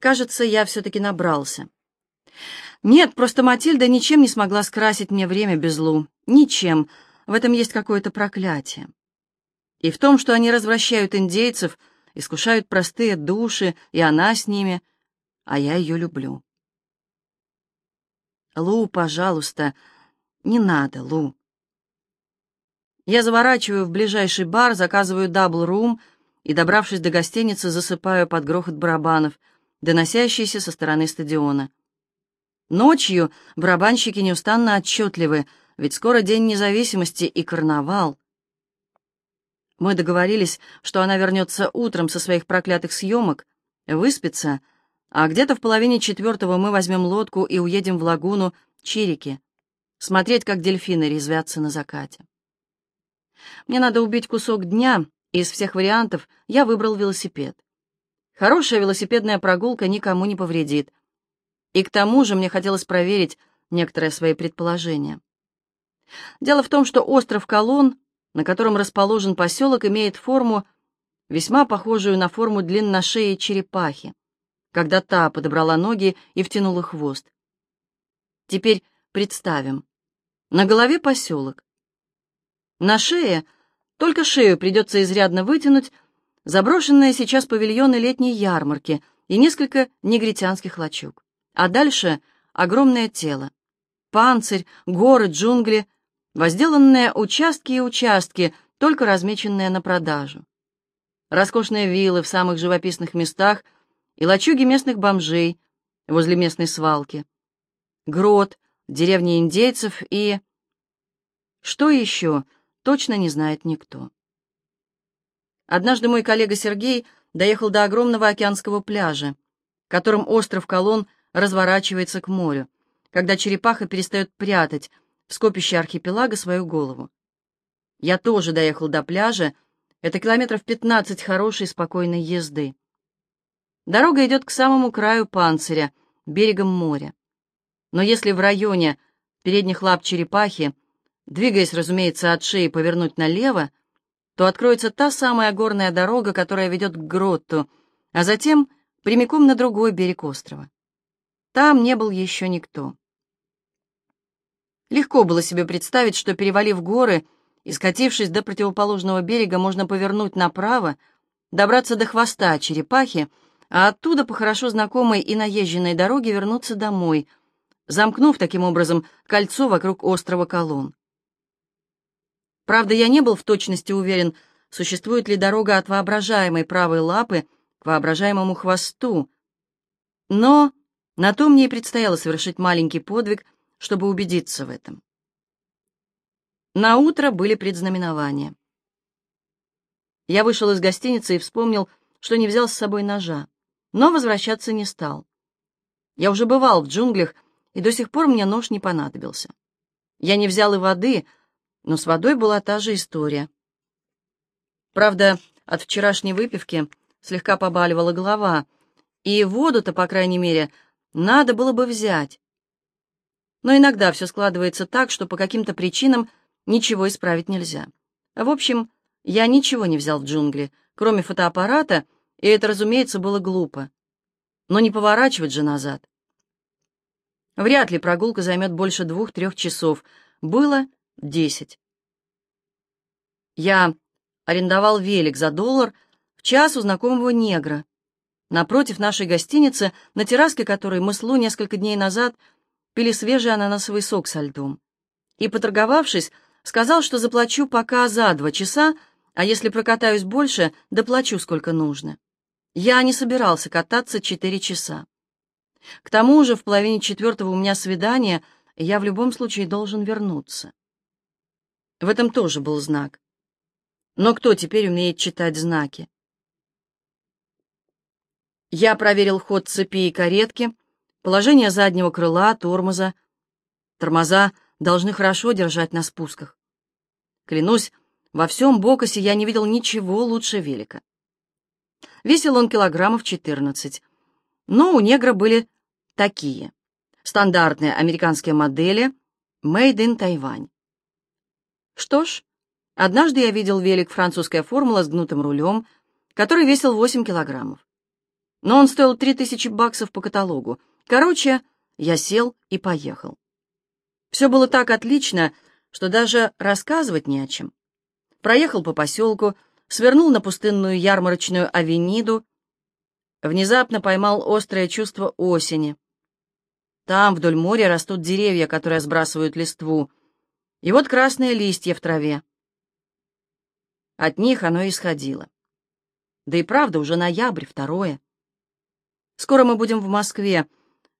Кажется, я все-таки набрался. Нет, просто Матильда ничем не смогла скрасить мне время без Лу. Ничем. В этом есть какое-то проклятие. И в том, что они развращают индейцев, искушают простые души, и она с ними, а я ее люблю. Лу, пожалуйста, не надо, Лу. Я заворачиваю в ближайший бар, заказываю double rum и, добравшись до гостиницы, засыпаю под грохот барабанов, доносящийся со стороны стадиона. Ночью барабанщики неустанно отчетливы, ведь скоро День независимости и карнавал. Мы договорились, что она вернется утром со своих проклятых съемок, выспится, а где-то в половине четвертого мы возьмем лодку и уедем в лагуну Чирики, смотреть, как дельфины резвятся на закате. Мне надо убить кусок дня, и из всех вариантов я выбрал велосипед. Хорошая велосипедная прогулка никому не повредит. И к тому же мне хотелось проверить некоторые свои предположения. Дело в том, что остров Колон, на котором расположен поселок, имеет форму, весьма похожую на форму длинношеи черепахи, когда та подобрала ноги и втянула хвост. Теперь представим. На голове поселок. На шее, только шею придется изрядно вытянуть, заброшенные сейчас павильоны летней ярмарки и несколько негритянских лачуг. А дальше огромное тело. Панцирь, горы, джунгли, возделанные участки и участки, только размеченные на продажу. Роскошные виллы в самых живописных местах и лачуги местных бомжей возле местной свалки. Грот, деревни индейцев и... Что еще, точно не знает никто. Однажды мой коллега Сергей доехал до огромного океанского пляжа, которым остров Колон разворачивается к морю, когда черепаха перестает прятать в скопище архипелага свою голову. Я тоже доехал до пляжа, это километров 15 хорошей спокойной езды. Дорога идет к самому краю панциря, берегом моря. Но если в районе передних лап черепахи, двигаясь, разумеется, от шеи повернуть налево, то откроется та самая горная дорога, которая ведет к гротту, а затем прямиком на другой берег острова. Там не был еще никто. Легко было себе представить, что, перевалив горы и скатившись до противоположного берега, можно повернуть направо, добраться до хвоста черепахи, а оттуда по хорошо знакомой и наезженной дороге вернуться домой, замкнув таким образом кольцо вокруг острова Колон. Правда, я не был в точности уверен, существует ли дорога от воображаемой правой лапы к воображаемому хвосту, но на то мне и предстояло совершить маленький подвиг, чтобы убедиться в этом. На утро были предзнаменования. Я вышел из гостиницы и вспомнил, что не взял с собой ножа, но возвращаться не стал. Я уже бывал в джунглях, и до сих пор мне нож не понадобился. Я не взял и воды, но с водой была та же история. Правда, от вчерашней выпивки слегка побаливала голова, и воду-то, по крайней мере, надо было бы взять. Но иногда все складывается так, что по каким-то причинам ничего исправить нельзя. В общем, я ничего не взял в джунгли, кроме фотоаппарата, и это, разумеется, было глупо. Но не поворачивать же назад. Вряд ли прогулка займет больше двух-трех часов. Было десять. Я арендовал велик за доллар в час у знакомого негра, напротив нашей гостиницы, на терраске которой мы с Лу несколько дней назад пили свежий ананасовый сок со льдом. И, поторговавшись, сказал, что заплачу пока за два часа, а если прокатаюсь больше, доплачу сколько нужно. Я не собирался кататься четыре часа. К тому же в половине четвертого у меня свидание, и я в любом случае должен вернуться. В этом тоже был знак. Но кто теперь умеет читать знаки? Я проверил ход цепи и каретки, положение заднего крыла, тормоза. Тормоза должны хорошо держать на спусках. Клянусь, во всем Бокосе я не видел ничего лучше велика. Весил он килограммов 14, но у негра были такие. Стандартные американские модели Made in Taiwan. Что ж, однажды я видел велик французская формула с гнутым рулем, который весил 8 килограммов. но он стоил три тысячи баксов по каталогу. Короче, я сел и поехал. Все было так отлично, что даже рассказывать не о чем. Проехал по поселку, свернул на пустынную ярмарочную авениду, внезапно поймал острое чувство осени. Там, вдоль моря, растут деревья, которые сбрасывают листву, и вот красные листья в траве. От них оно исходило. Да и правда, уже ноябрь, второе. Скоро мы будем в Москве,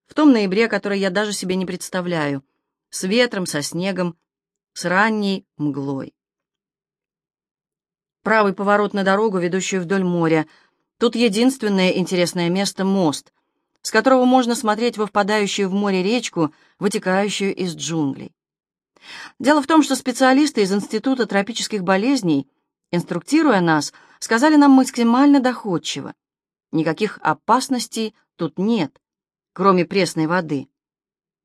в том ноябре, который я даже себе не представляю, с ветром, со снегом, с ранней мглой. Правый поворот на дорогу, ведущую вдоль моря. Тут единственное интересное место — мост, с которого можно смотреть во впадающую в море речку, вытекающую из джунглей. Дело в том, что специалисты из Института тропических болезней, инструктируя нас, сказали нам максимально доходчиво. Никаких опасностей тут нет, кроме пресной воды.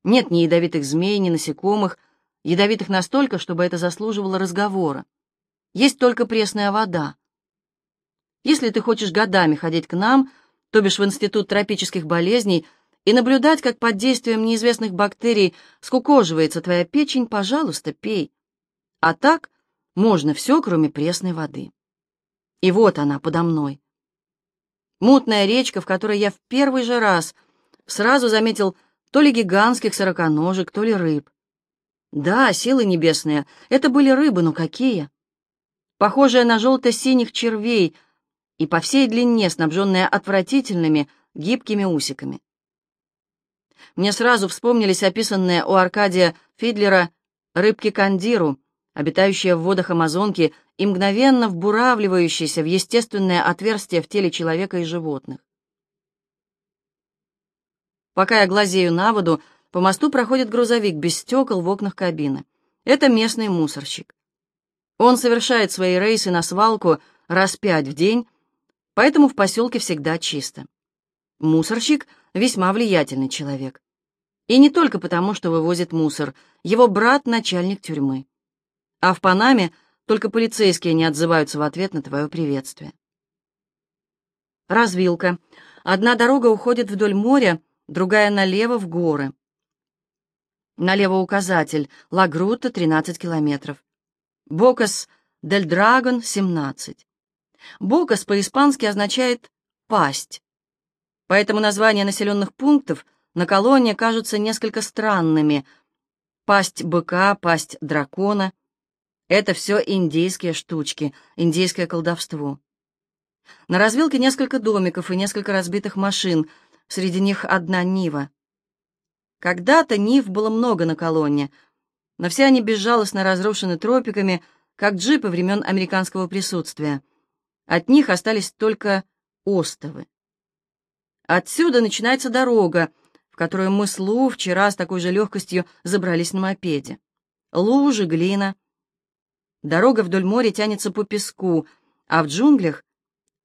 Нет ни ядовитых змей, ни насекомых, ядовитых настолько, чтобы это заслуживало разговора. Есть только пресная вода. Если ты хочешь годами ходить к нам, то бишь в Институт тропических болезней, и наблюдать, как под действием неизвестных бактерий скукоживается твоя печень, пожалуйста, пей. А так можно все, кроме пресной воды. И вот она подо мной. Мутная речка, в которой я в первый же раз сразу заметил то ли гигантских сороконожек, то ли рыб. Да, силы небесные, это были рыбы, но какие? похожая на желто-синих червей и по всей длине снабженная отвратительными гибкими усиками. Мне сразу вспомнились описанные у Аркадия Фидлера рыбки-кандиру, обитающие в водах Амазонки и мгновенно вбуравливающиеся в естественное отверстие в теле человека и животных. Пока я глазею на воду, по мосту проходит грузовик без стекол в окнах кабины. Это местный мусорщик. Он совершает свои рейсы на свалку раз пять в день, поэтому в поселке всегда чисто. Мусорщик — весьма влиятельный человек. И не только потому, что вывозит мусор. Его брат — начальник тюрьмы. А в Панаме только полицейские не отзываются в ответ на твое приветствие. Развилка. Одна дорога уходит вдоль моря, другая налево в горы. Налево указатель. Лагрута, 13 километров. Бокас дель Драгон, 17. Бокас по-испански означает «пасть». Поэтому названия населенных пунктов на колонне кажутся несколько странными. Пасть быка, пасть дракона — это все индейские штучки, индейское колдовство. На развилке несколько домиков и несколько разбитых машин, среди них одна Нива. Когда-то Нив было много на колонне — но все они безжалостно разрушены тропиками, как джипы времен американского присутствия. От них остались только остовы. Отсюда начинается дорога, в которую мы с Лу вчера с такой же легкостью забрались на мопеде. Лужи, глина. Дорога вдоль моря тянется по песку, а в джунглях,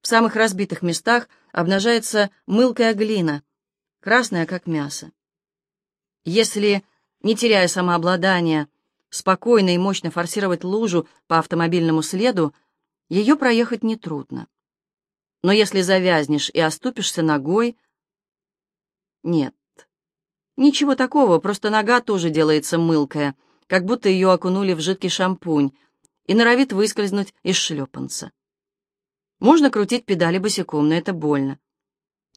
в самых разбитых местах, обнажается мылкая глина, красная, как мясо. Если не теряя самообладания, спокойно и мощно форсировать лужу по автомобильному следу, ее проехать нетрудно. Но если завязнешь и оступишься ногой... Нет, ничего такого, просто нога тоже делается мылкая, как будто ее окунули в жидкий шампунь, и норовит выскользнуть из шлепанца. Можно крутить педали босиком, но это больно.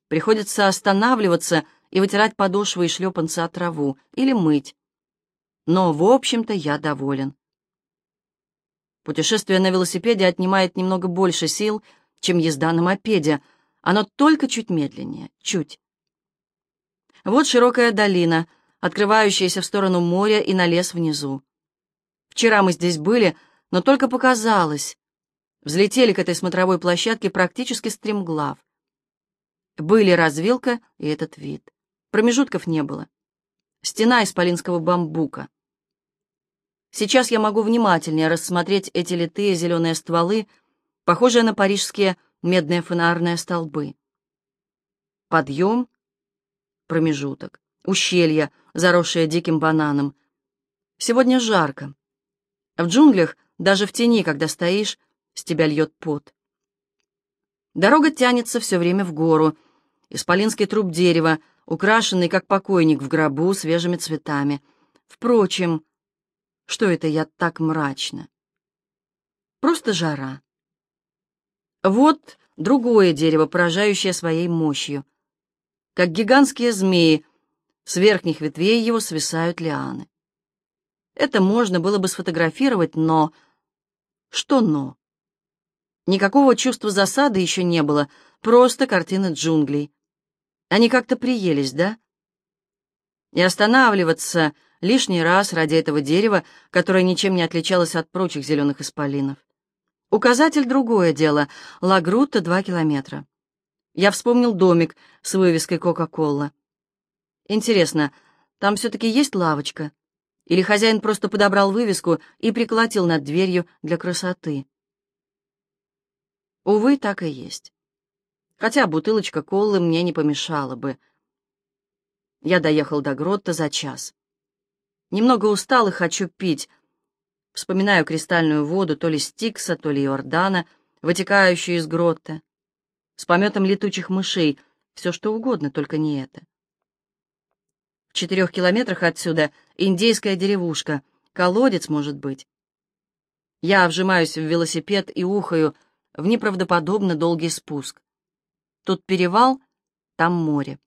Приходится останавливаться и вытирать подошвы и шлепанцы от траву, или мыть. Но, в общем-то, я доволен. Путешествие на велосипеде отнимает немного больше сил, чем езда на мопеде. Оно только чуть медленнее, чуть. Вот широкая долина, открывающаяся в сторону моря и на лес внизу. Вчера мы здесь были, но только показалось. Взлетели к этой смотровой площадке практически стремглав. Были развилка и этот вид. Промежутков не было. Стена исполинского бамбука. Сейчас я могу внимательнее рассмотреть эти литые зеленые стволы, похожие на парижские медные фонарные столбы. Подъем, промежуток, ущелье, заросшее диким бананом. Сегодня жарко. В джунглях, даже в тени, когда стоишь, с тебя льет пот. Дорога тянется все время в гору, Исполинский труп дерева, украшенный, как покойник в гробу, свежими цветами. Впрочем, что это я так мрачно? Просто жара. Вот другое дерево, поражающее своей мощью. Как гигантские змеи, с верхних ветвей его свисают лианы. Это можно было бы сфотографировать, но... Что но? Никакого чувства засады еще не было, просто картина джунглей. Они как-то приелись, да? И останавливаться лишний раз ради этого дерева, которое ничем не отличалось от прочих зеленых исполинов. Указатель — другое дело. Лагрутта — два километра. Я вспомнил домик с вывеской «Кока-кола». Интересно, там все-таки есть лавочка? Или хозяин просто подобрал вывеску и приколотил над дверью для красоты? Увы, так и есть. Хотя бутылочка колы мне не помешала бы. Я доехал до Гротта за час. Немного устал и хочу пить. Вспоминаю кристальную воду то ли Стикса, то ли Иордана, вытекающую из Гротта. С пометом летучих мышей. Все что угодно, только не это. В четырех километрах отсюда индейская деревушка. Колодец, может быть. Я вжимаюсь в велосипед и ухаю в неправдоподобно долгий спуск. Тут перевал, там море.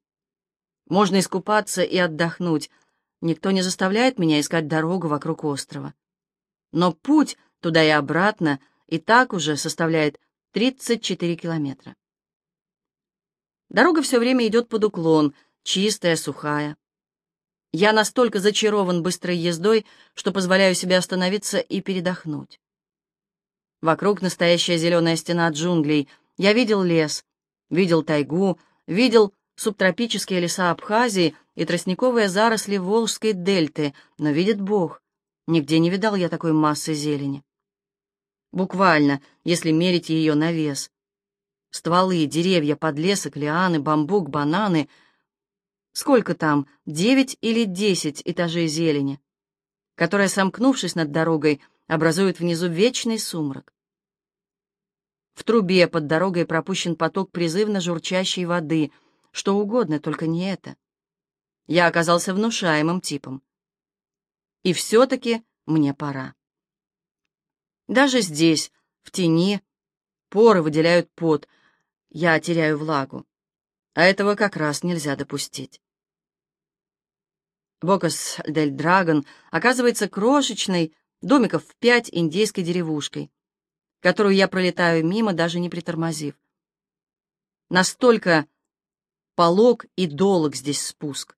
Можно искупаться и отдохнуть. Никто не заставляет меня искать дорогу вокруг острова. Но путь туда и обратно и так уже составляет 34 километра. Дорога все время идет под уклон, чистая, сухая. Я настолько зачарован быстрой ездой, что позволяю себе остановиться и передохнуть. Вокруг настоящая зеленая стена джунглей. Я видел лес, видел тайгу, видел субтропические леса Абхазии и тростниковые заросли Волжской дельты, но видит Бог, нигде не видал я такой массы зелени. Буквально, если мерить ее на вес. Стволы, деревья, подлесок, лианы, бамбук, бананы. Сколько там, девять или десять этажей зелени, которая, сомкнувшись над дорогой, образует внизу вечный сумрак. В трубе под дорогой пропущен поток призывно журчащей воды, что угодно, только не это. Я оказался внушаемым типом. И все-таки мне пора. Даже здесь, в тени, поры выделяют пот, я теряю влагу. А этого как раз нельзя допустить. Бокас дель Драгон оказывается крошечной, домиков в пять индейской деревушкой, которую я пролетаю мимо, даже не притормозив. Настолько полог и долг здесь спуск,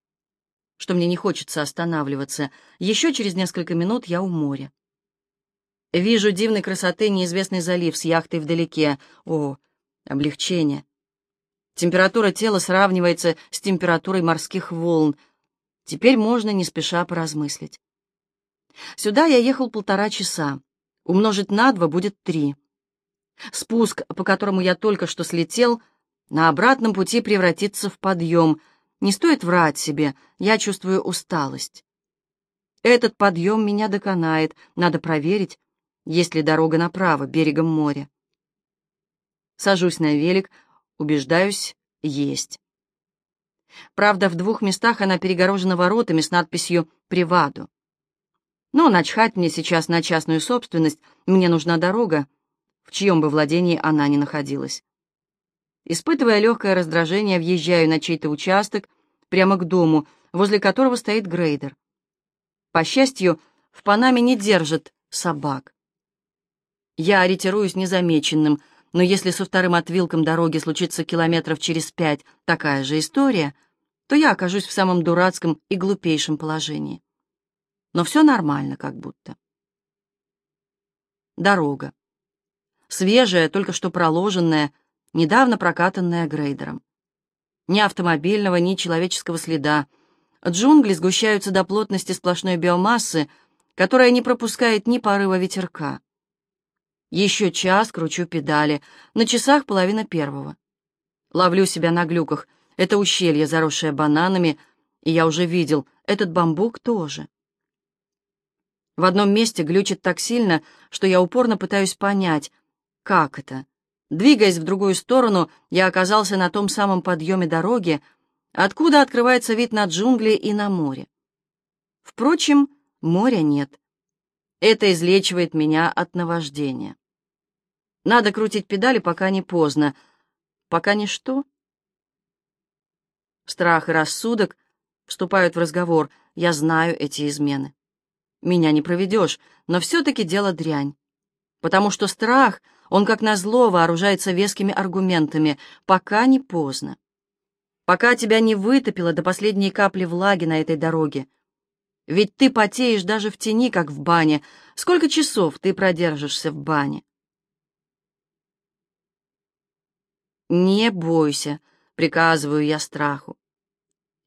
что мне не хочется останавливаться. Еще через несколько минут я у моря. Вижу дивной красоты неизвестный залив с яхтой вдалеке. О, облегчение. Температура тела сравнивается с температурой морских волн. Теперь можно не спеша поразмыслить. Сюда я ехал полтора часа. Умножить на два будет три. Спуск, по которому я только что слетел, на обратном пути превратится в подъем. Не стоит врать себе, я чувствую усталость. Этот подъем меня доконает, надо проверить, есть ли дорога направо, берегом моря. Сажусь на велик, убеждаюсь, есть. Правда, в двух местах она перегорожена воротами с надписью «Приваду». Но начхать мне сейчас на частную собственность, мне нужна дорога, в чьем бы владении она ни находилась. Испытывая легкое раздражение, въезжаю на чей-то участок, прямо к дому, возле которого стоит грейдер. По счастью, в Панаме не держат собак. Я ориентируюсь незамеченным, но если со вторым отвилком дороги случится километров через пять такая же история, то я окажусь в самом дурацком и глупейшем положении но все нормально как будто. Дорога. Свежая, только что проложенная, недавно прокатанная грейдером. Ни автомобильного, ни человеческого следа. Джунгли сгущаются до плотности сплошной биомассы, которая не пропускает ни порыва ветерка. Еще час кручу педали, на часах половина первого. Ловлю себя на глюках. Это ущелье, заросшее бананами, и я уже видел, этот бамбук тоже. В одном месте глючит так сильно, что я упорно пытаюсь понять, как это Двигаясь в другую сторону, я оказался на том самом подъеме дороги, откуда открывается вид на джунгли и на море. Впрочем, моря нет. Это излечивает меня от наваждения. Надо крутить педали, пока не поздно. Пока не что? Страх и рассудок вступают в разговор. Я знаю эти измены. Меня не проведешь, но все-таки дело дрянь. Потому что страх, он как назло вооружается вескими аргументами, пока не поздно. Пока тебя не вытопило до последней капли влаги на этой дороге. Ведь ты потеешь даже в тени, как в бане. Сколько часов ты продержишься в бане? «Не бойся», — приказываю я страху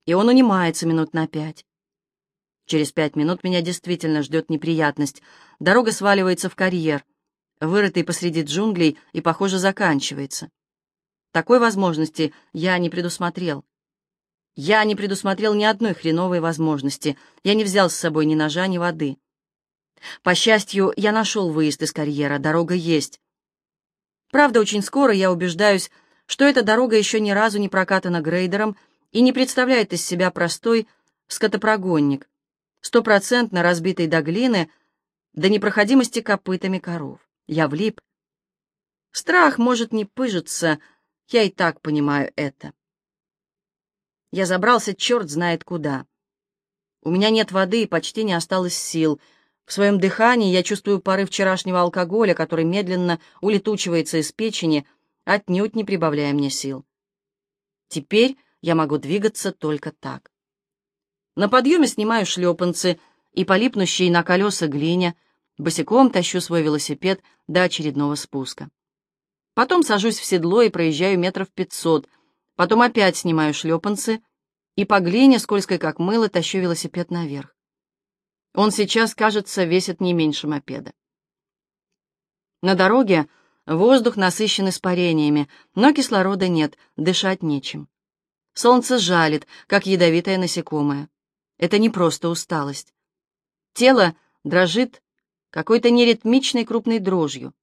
и он унимается минут на пять. Через пять минут меня действительно ждет неприятность. Дорога сваливается в карьер, вырытый посреди джунглей, и, похоже, заканчивается. Такой возможности я не предусмотрел. Я не предусмотрел ни одной хреновой возможности. Я не взял с собой ни ножа, ни воды. По счастью, я нашел выезд из карьера, дорога есть. Правда, очень скоро я убеждаюсь, что эта дорога еще ни разу не прокатана грейдером, и не представляет из себя простой скотопрогонник, стопроцентно разбитый до глины, до непроходимости копытами коров. Я влип. Страх может не пыжиться, я и так понимаю это. Я забрался черт знает куда. У меня нет воды и почти не осталось сил. В своем дыхании я чувствую пары вчерашнего алкоголя, который медленно улетучивается из печени, отнюдь не прибавляя мне сил. Теперь я могу двигаться только так. На подъеме снимаю шлепанцы и полипнущие на колеса глине, босиком тащу свой велосипед до очередного спуска. Потом сажусь в седло и проезжаю метров пятьсот, потом опять снимаю шлепанцы и по глине, скользкой как мыло, тащу велосипед наверх. Он сейчас, кажется, весит не меньше мопеда. На дороге воздух насыщен испарениями, но кислорода нет, дышать нечем. Солнце жалит, как ядовитое насекомое. Это не просто усталость. Тело дрожит какой-то неритмичной крупной дрожью.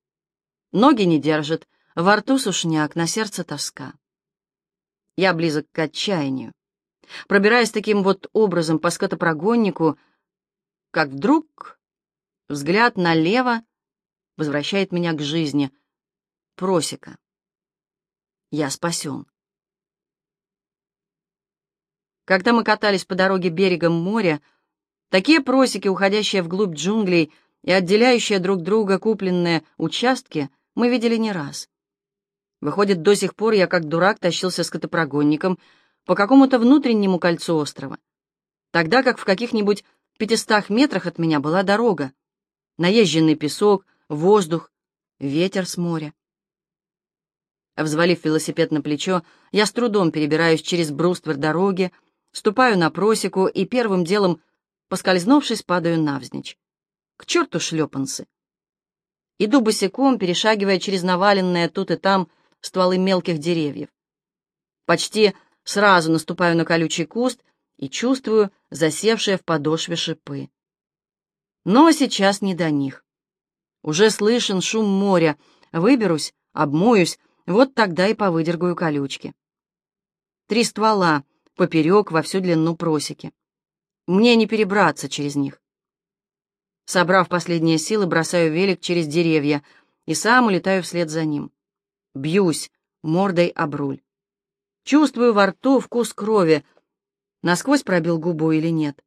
Ноги не держат, во рту сушняк, на сердце тоска. Я близок к отчаянию. Пробираясь таким вот образом по скотопрогоннику, как вдруг взгляд налево возвращает меня к жизни. Просека. Я спасен. Когда мы катались по дороге берегом моря, такие просеки, уходящие вглубь джунглей и отделяющие друг друга купленные участки, мы видели не раз. Выходит, до сих пор я как дурак тащился с котопрогонником по какому-то внутреннему кольцу острова, тогда как в каких-нибудь пятистах метрах от меня была дорога, наезженный песок, воздух, ветер с моря. Взвалив велосипед на плечо, я с трудом перебираюсь через бруствер дороги, Ступаю на просеку и первым делом, поскользнувшись, падаю навзничь. К черту шлепанцы! Иду босиком, перешагивая через наваленные тут и там стволы мелких деревьев. Почти сразу наступаю на колючий куст и чувствую засевшие в подошве шипы. Но сейчас не до них. Уже слышен шум моря. Выберусь, обмоюсь, вот тогда и повыдергаю колючки. Три ствола, поперек во всю длину просеки. Мне не перебраться через них. Собрав последние силы, бросаю велик через деревья и сам улетаю вслед за ним. Бьюсь мордой об руль. Чувствую во рту вкус крови. Насквозь пробил губу или нет.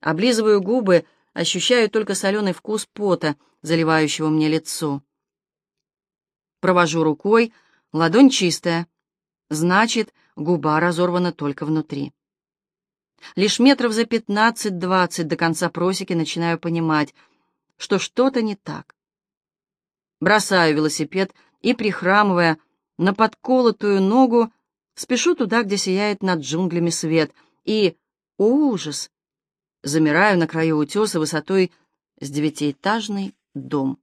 Облизываю губы, ощущаю только соленый вкус пота, заливающего мне лицо. Провожу рукой, ладонь чистая. Значит, губа разорвана только внутри. Лишь метров за пятнадцать-двадцать до конца просеки начинаю понимать, что что-то не так. Бросаю велосипед и, прихрамывая на подколотую ногу, спешу туда, где сияет над джунглями свет, и, о ужас, замираю на краю утеса высотой с девятиэтажный дом.